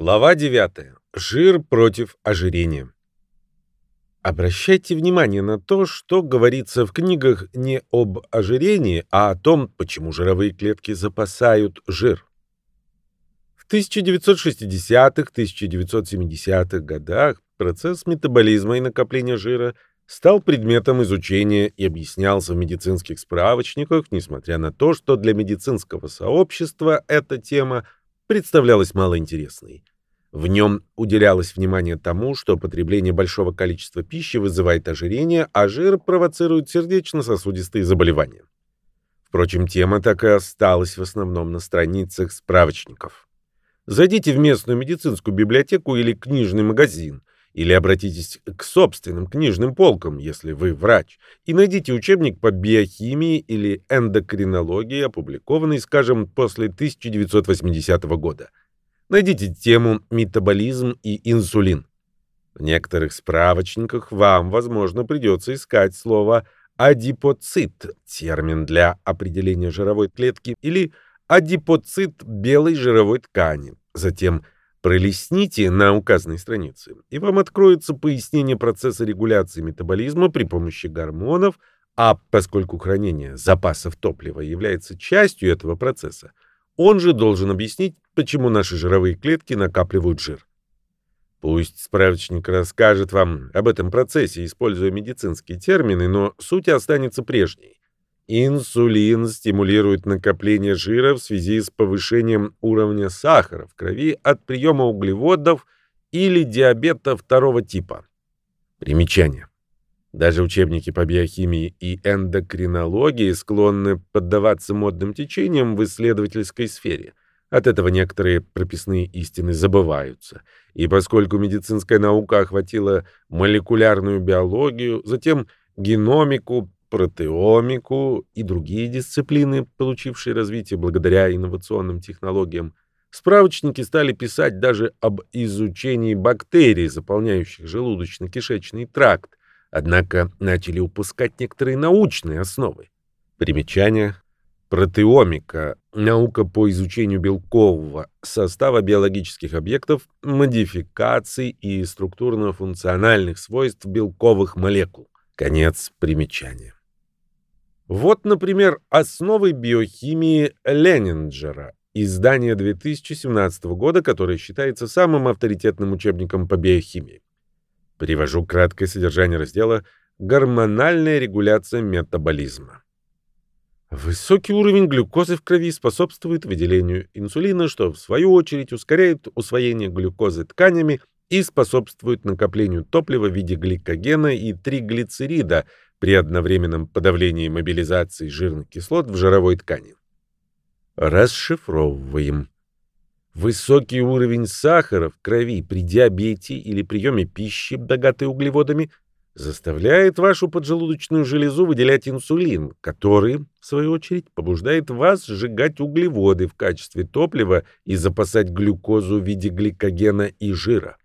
Глава 9. Жир против ожирения. Обращайте внимание на то, что говорится в книгах не об ожирении, а о том, почему жировые клетки запасают жир. В 1960-1970-х годах процесс метаболизма и накопления жира стал предметом изучения и объяснялся в медицинских справочниках, несмотря на то, что для медицинского сообщества эта тема представлялась малоинтересной. В нем уделялось внимание тому, что потребление большого количества пищи вызывает ожирение, а жир провоцирует сердечно-сосудистые заболевания. Впрочем, тема так и осталась в основном на страницах справочников. Зайдите в местную медицинскую библиотеку или книжный магазин, или обратитесь к собственным книжным полкам, если вы врач, и найдите учебник по биохимии или эндокринологии, опубликованный, скажем, после 1980 года. Найдите тему «Метаболизм и инсулин». В некоторых справочниках вам, возможно, придется искать слово «адипоцит» — термин для определения жировой клетки, или «адипоцит белой жировой ткани». Затем пролистните на указанной странице, и вам откроется пояснение процесса регуляции метаболизма при помощи гормонов, а поскольку хранение запасов топлива является частью этого процесса, он же должен объяснить, почему наши жировые клетки накапливают жир. Пусть справочник расскажет вам об этом процессе, используя медицинские термины, но суть останется прежней. Инсулин стимулирует накопление жира в связи с повышением уровня сахара в крови от приема углеводов или диабета второго типа. Примечание. Даже учебники по биохимии и эндокринологии склонны поддаваться модным течениям в исследовательской сфере. От этого некоторые прописные истины забываются. И поскольку медицинская наука охватила молекулярную биологию, затем геномику, протеомику и другие дисциплины, получившие развитие благодаря инновационным технологиям, справочники стали писать даже об изучении бактерий, заполняющих желудочно-кишечный тракт, однако начали упускать некоторые научные основы. Примечание. Протеомика – наука по изучению белкового состава биологических объектов, модификаций и структурно-функциональных свойств белковых молекул. Конец примечания. Вот, например, «Основы биохимии Ленинджера», издание 2017 года, которое считается самым авторитетным учебником по биохимии. Привожу краткое содержание раздела «Гормональная регуляция метаболизма». Высокий уровень глюкозы в крови способствует выделению инсулина, что в свою очередь ускоряет усвоение глюкозы тканями и способствует накоплению топлива в виде гликогена и триглицерида – при одновременном подавлении мобилизации жирных кислот в жировой ткани. Расшифровываем. Высокий уровень сахара в крови при диабете или приеме пищи, богатой углеводами, заставляет вашу поджелудочную железу выделять инсулин, который, в свою очередь, побуждает вас сжигать углеводы в качестве топлива и запасать глюкозу в виде гликогена и жира.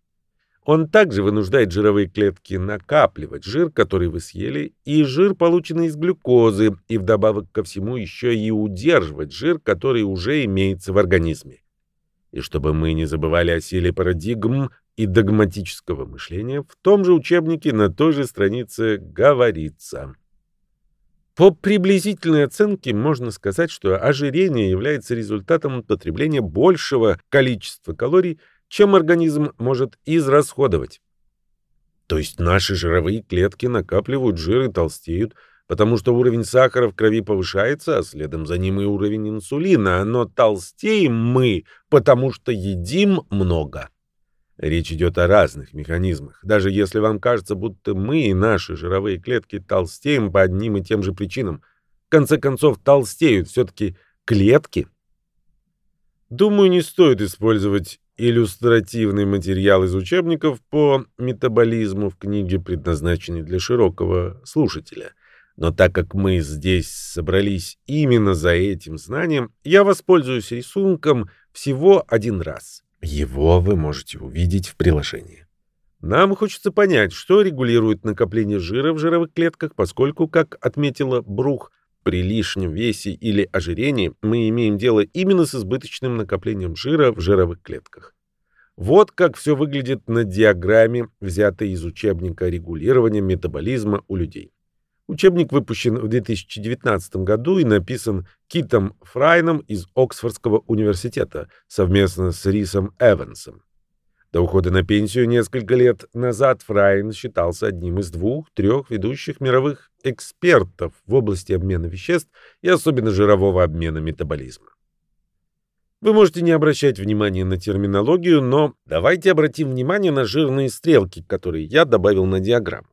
Он также вынуждает жировые клетки накапливать жир, который вы съели, и жир, полученный из глюкозы, и вдобавок ко всему еще и удерживать жир, который уже имеется в организме. И чтобы мы не забывали о силе парадигм и догматического мышления, в том же учебнике на той же странице говорится. По приблизительной оценке можно сказать, что ожирение является результатом потребления большего количества калорий, чем организм может израсходовать. То есть наши жировые клетки накапливают жир и толстеют, потому что уровень сахара в крови повышается, а следом за ним и уровень инсулина, но толстеем мы, потому что едим много. Речь идет о разных механизмах. Даже если вам кажется, будто мы и наши жировые клетки толстеем по одним и тем же причинам, в конце концов толстеют все-таки клетки. Думаю, не стоит использовать иллюстративный материал из учебников по метаболизму в книге, предназначенной для широкого слушателя. Но так как мы здесь собрались именно за этим знанием, я воспользуюсь рисунком всего один раз. Его вы можете увидеть в приложении. Нам хочется понять, что регулирует накопление жира в жировых клетках, поскольку, как отметила Брух, при лишнем весе или ожирении мы имеем дело именно с избыточным накоплением жира в жировых клетках. Вот как все выглядит на диаграмме, взятой из учебника регулирования метаболизма у людей. Учебник выпущен в 2019 году и написан Китом Фрайном из Оксфордского университета совместно с Рисом Эвансом. До ухода на пенсию несколько лет назад Фрайн считался одним из двух-трех ведущих мировых экспертов в области обмена веществ и особенно жирового обмена метаболизма. Вы можете не обращать внимания на терминологию, но давайте обратим внимание на жирные стрелки, которые я добавил на диаграмму.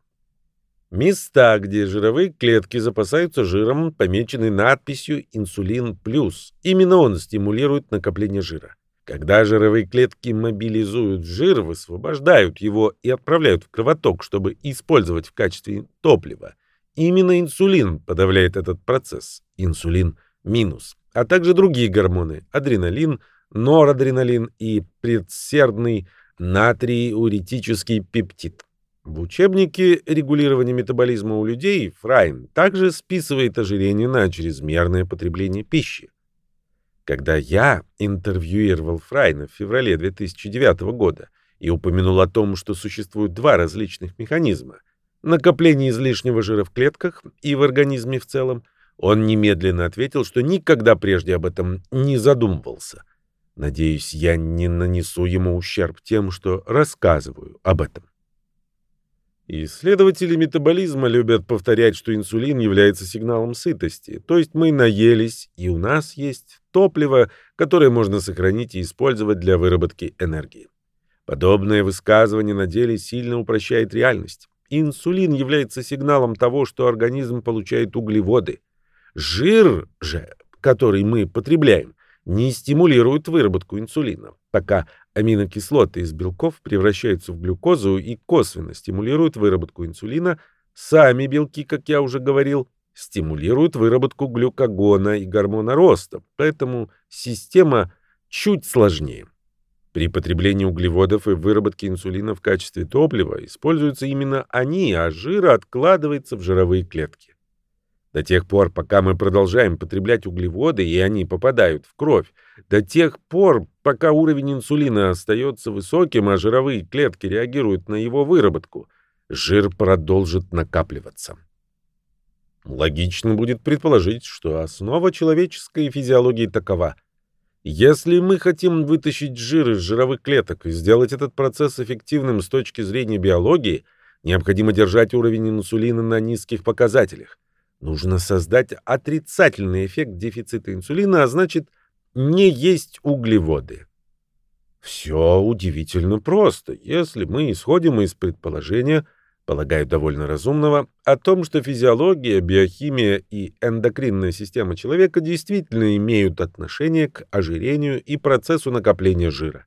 Места, где жировые клетки запасаются жиром, помечены надписью «Инсулин плюс». Именно он стимулирует накопление жира. Когда жировые клетки мобилизуют жир, высвобождают его и отправляют в кровоток, чтобы использовать в качестве топлива, именно инсулин подавляет этот процесс. Инсулин минус а также другие гормоны – адреналин, норадреналин и предсердный натриуретический пептид. В учебнике регулирования метаболизма у людей Фрайн также списывает ожирение на чрезмерное потребление пищи. Когда я интервьюировал Фрайна в феврале 2009 года и упомянул о том, что существуют два различных механизма – накопление излишнего жира в клетках и в организме в целом – он немедленно ответил, что никогда прежде об этом не задумывался. Надеюсь, я не нанесу ему ущерб тем, что рассказываю об этом. Исследователи метаболизма любят повторять, что инсулин является сигналом сытости, то есть мы наелись, и у нас есть топливо, которое можно сохранить и использовать для выработки энергии. Подобное высказывание на деле сильно упрощает реальность. Инсулин является сигналом того, что организм получает углеводы. Жир же, который мы потребляем, не стимулирует выработку инсулина, пока аминокислоты из белков превращаются в глюкозу и косвенно стимулируют выработку инсулина, сами белки, как я уже говорил, стимулируют выработку глюкагона и гормона роста, поэтому система чуть сложнее. При потреблении углеводов и выработке инсулина в качестве топлива используются именно они, а жир откладывается в жировые клетки. До тех пор, пока мы продолжаем потреблять углеводы, и они попадают в кровь, до тех пор, пока уровень инсулина остается высоким, а жировые клетки реагируют на его выработку, жир продолжит накапливаться. Логично будет предположить, что основа человеческой физиологии такова. Если мы хотим вытащить жир из жировых клеток и сделать этот процесс эффективным с точки зрения биологии, необходимо держать уровень инсулина на низких показателях. Нужно создать отрицательный эффект дефицита инсулина, а значит, не есть углеводы. Все удивительно просто, если мы исходим из предположения, полагаю, довольно разумного, о том, что физиология, биохимия и эндокринная система человека действительно имеют отношение к ожирению и процессу накопления жира.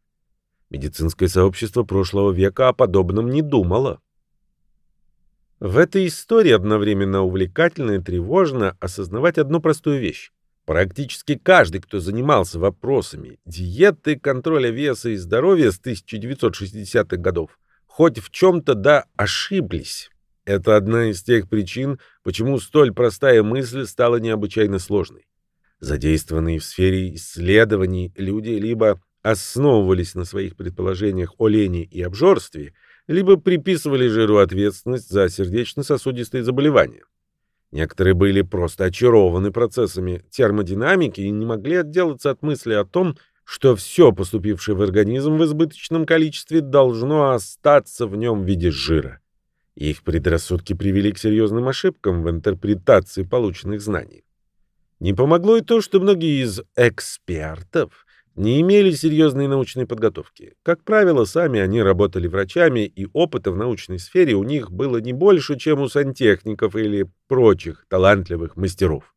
Медицинское сообщество прошлого века о подобном не думало. В этой истории одновременно увлекательно и тревожно осознавать одну простую вещь. Практически каждый, кто занимался вопросами диеты, контроля веса и здоровья с 1960-х годов, хоть в чем-то да ошиблись. Это одна из тех причин, почему столь простая мысль стала необычайно сложной. Задействованные в сфере исследований люди либо основывались на своих предположениях о лени и обжорстве, либо приписывали жиру ответственность за сердечно-сосудистые заболевания. Некоторые были просто очарованы процессами термодинамики и не могли отделаться от мысли о том, что все, поступившее в организм в избыточном количестве, должно остаться в нем в виде жира. Их предрассудки привели к серьезным ошибкам в интерпретации полученных знаний. Не помогло и то, что многие из экспертов не имели серьезной научной подготовки. Как правило, сами они работали врачами, и опыта в научной сфере у них было не больше, чем у сантехников или прочих талантливых мастеров.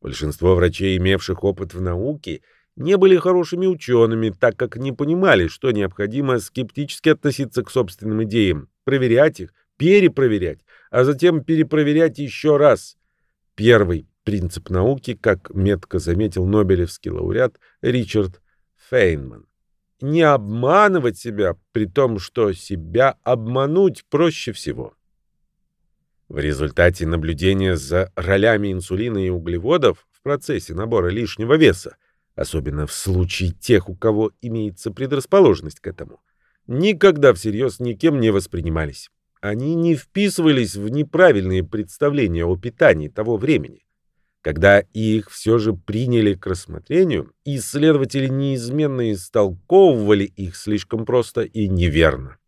Большинство врачей, имевших опыт в науке, не были хорошими учеными, так как не понимали, что необходимо скептически относиться к собственным идеям, проверять их, перепроверять, а затем перепроверять еще раз. Первый принцип науки, как метко заметил нобелевский лауреат Ричард Фейнман. Не обманывать себя, при том, что себя обмануть проще всего. В результате наблюдения за ролями инсулина и углеводов в процессе набора лишнего веса особенно в случае тех, у кого имеется предрасположенность к этому, никогда всерьез никем не воспринимались. Они не вписывались в неправильные представления о питании того времени. Когда их все же приняли к рассмотрению, исследователи неизменно истолковывали их слишком просто и неверно.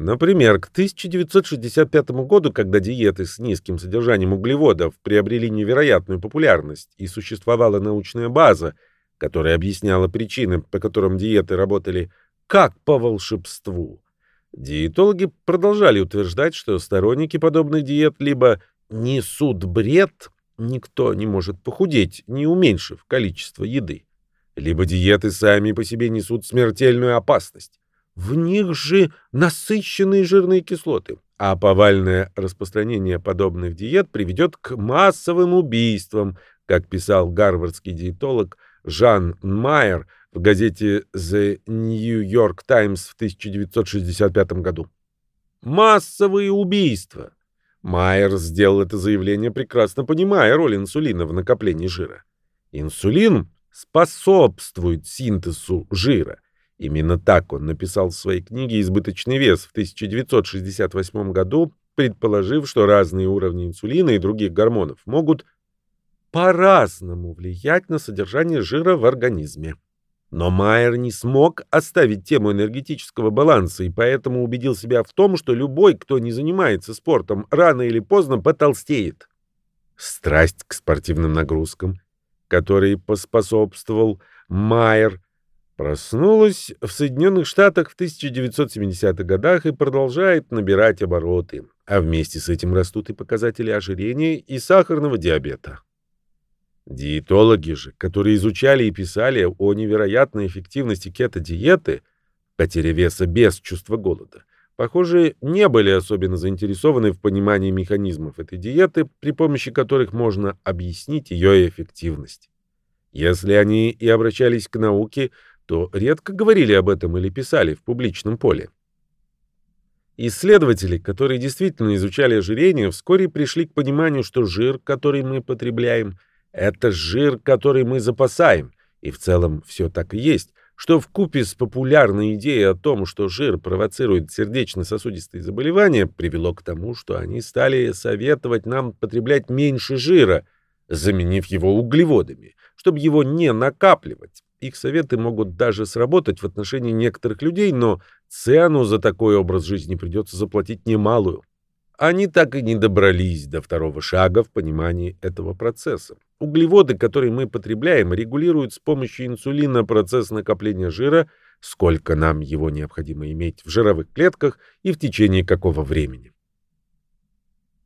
Например, к 1965 году, когда диеты с низким содержанием углеводов приобрели невероятную популярность и существовала научная база, которая объясняла причины, по которым диеты работали как по волшебству, диетологи продолжали утверждать, что сторонники подобных диет либо несут бред, Никто не может похудеть, не уменьшив количество еды. Либо диеты сами по себе несут смертельную опасность. В них же насыщенные жирные кислоты, а повальное распространение подобных диет приведет к массовым убийствам, как писал гарвардский диетолог Жан Майер в газете The New York Times в 1965 году. Массовые убийства. Майер сделал это заявление, прекрасно понимая роль инсулина в накоплении жира. Инсулин способствует синтезу жира. Именно так он написал в своей книге «Избыточный вес» в 1968 году, предположив, что разные уровни инсулина и других гормонов могут по-разному влиять на содержание жира в организме. Но Майер не смог оставить тему энергетического баланса и поэтому убедил себя в том, что любой, кто не занимается спортом, рано или поздно потолстеет. Страсть к спортивным нагрузкам, которой поспособствовал Майер, проснулась в Соединенных Штатах в 1970-х годах и продолжает набирать обороты, а вместе с этим растут и показатели ожирения и сахарного диабета. Диетологи же, которые изучали и писали о невероятной эффективности кето-диеты, потеря веса без чувства голода, похоже, не были особенно заинтересованы в понимании механизмов этой диеты, при помощи которых можно объяснить ее эффективность. Если они и обращались к науке, то редко говорили об этом или писали в публичном поле. Исследователи, которые действительно изучали ожирение, вскоре пришли к пониманию, что жир, который мы потребляем, это жир, который мы запасаем. И в целом все так и есть, что в купе с популярной идеей о том, что жир провоцирует сердечно-сосудистые заболевания, привело к тому, что они стали советовать нам потреблять меньше жира, заменив его углеводами, чтобы его не накапливать. Их советы могут даже сработать в отношении некоторых людей, но цену за такой образ жизни придется заплатить немалую. Они так и не добрались до второго шага в понимании этого процесса. Углеводы, которые мы потребляем, регулируют с помощью инсулина процесс накопления жира, сколько нам его необходимо иметь в жировых клетках и в течение какого времени.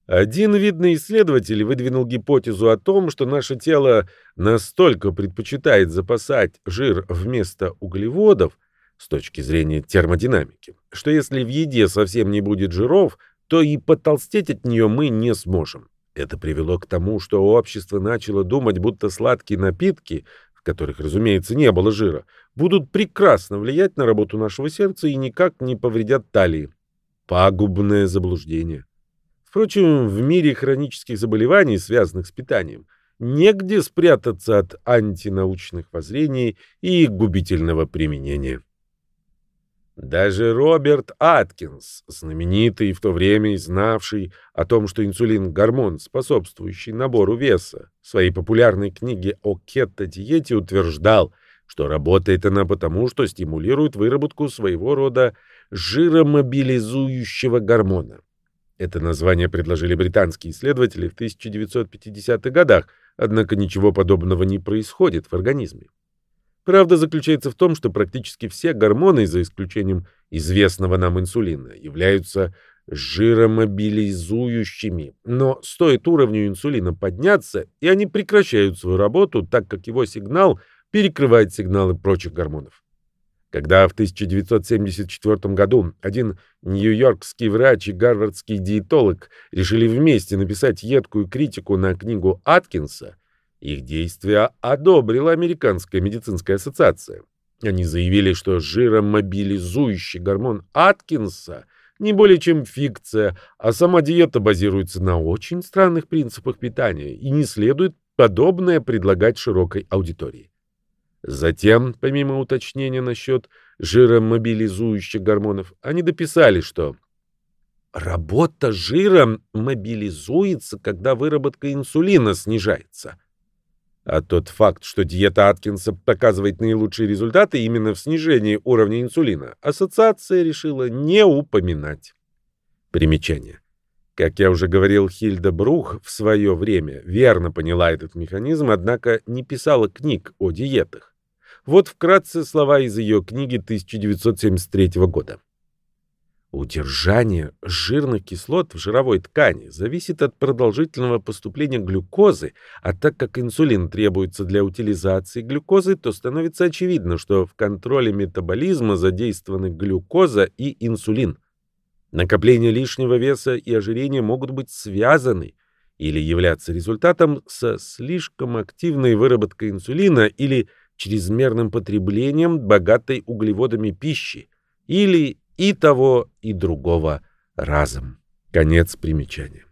Один видный исследователь выдвинул гипотезу о том, что наше тело настолько предпочитает запасать жир вместо углеводов с точки зрения термодинамики, что если в еде совсем не будет жиров, то и потолстеть от нее мы не сможем. Это привело к тому, что общество начало думать, будто сладкие напитки, в которых, разумеется, не было жира, будут прекрасно влиять на работу нашего сердца и никак не повредят талии. Пагубное заблуждение. Впрочем, в мире хронических заболеваний, связанных с питанием, негде спрятаться от антинаучных воззрений и губительного применения. Даже Роберт Аткинс, знаменитый в то время и знавший о том, что инсулин – гормон, способствующий набору веса, в своей популярной книге о кето-диете утверждал, что работает она потому, что стимулирует выработку своего рода жиромобилизующего гормона. Это название предложили британские исследователи в 1950-х годах, однако ничего подобного не происходит в организме. Правда заключается в том, что практически все гормоны, за исключением известного нам инсулина, являются жиромобилизующими, но стоит уровню инсулина подняться, и они прекращают свою работу, так как его сигнал перекрывает сигналы прочих гормонов. Когда в 1974 году один нью-йоркский врач и гарвардский диетолог решили вместе написать едкую критику на книгу Аткинса, их действия одобрила Американская медицинская ассоциация. Они заявили, что жиромобилизующий гормон Аткинса не более чем фикция, а сама диета базируется на очень странных принципах питания и не следует подобное предлагать широкой аудитории. Затем, помимо уточнения насчет жиромобилизующих гормонов, они дописали, что работа жира мобилизуется, когда выработка инсулина снижается. А тот факт, что диета Аткинса показывает наилучшие результаты именно в снижении уровня инсулина, ассоциация решила не упоминать. Примечание. Как я уже говорил, Хильда Брух в свое время верно поняла этот механизм, однако не писала книг о диетах. Вот вкратце слова из ее книги 1973 года. Удержание жирных кислот в жировой ткани зависит от продолжительного поступления глюкозы, а так как инсулин требуется для утилизации глюкозы, то становится очевидно, что в контроле метаболизма задействованы глюкоза и инсулин. Накопление лишнего веса и ожирение могут быть связаны или являться результатом со слишком активной выработкой инсулина или чрезмерным потреблением богатой углеводами пищи, или и того, и другого разом. Конец примечания.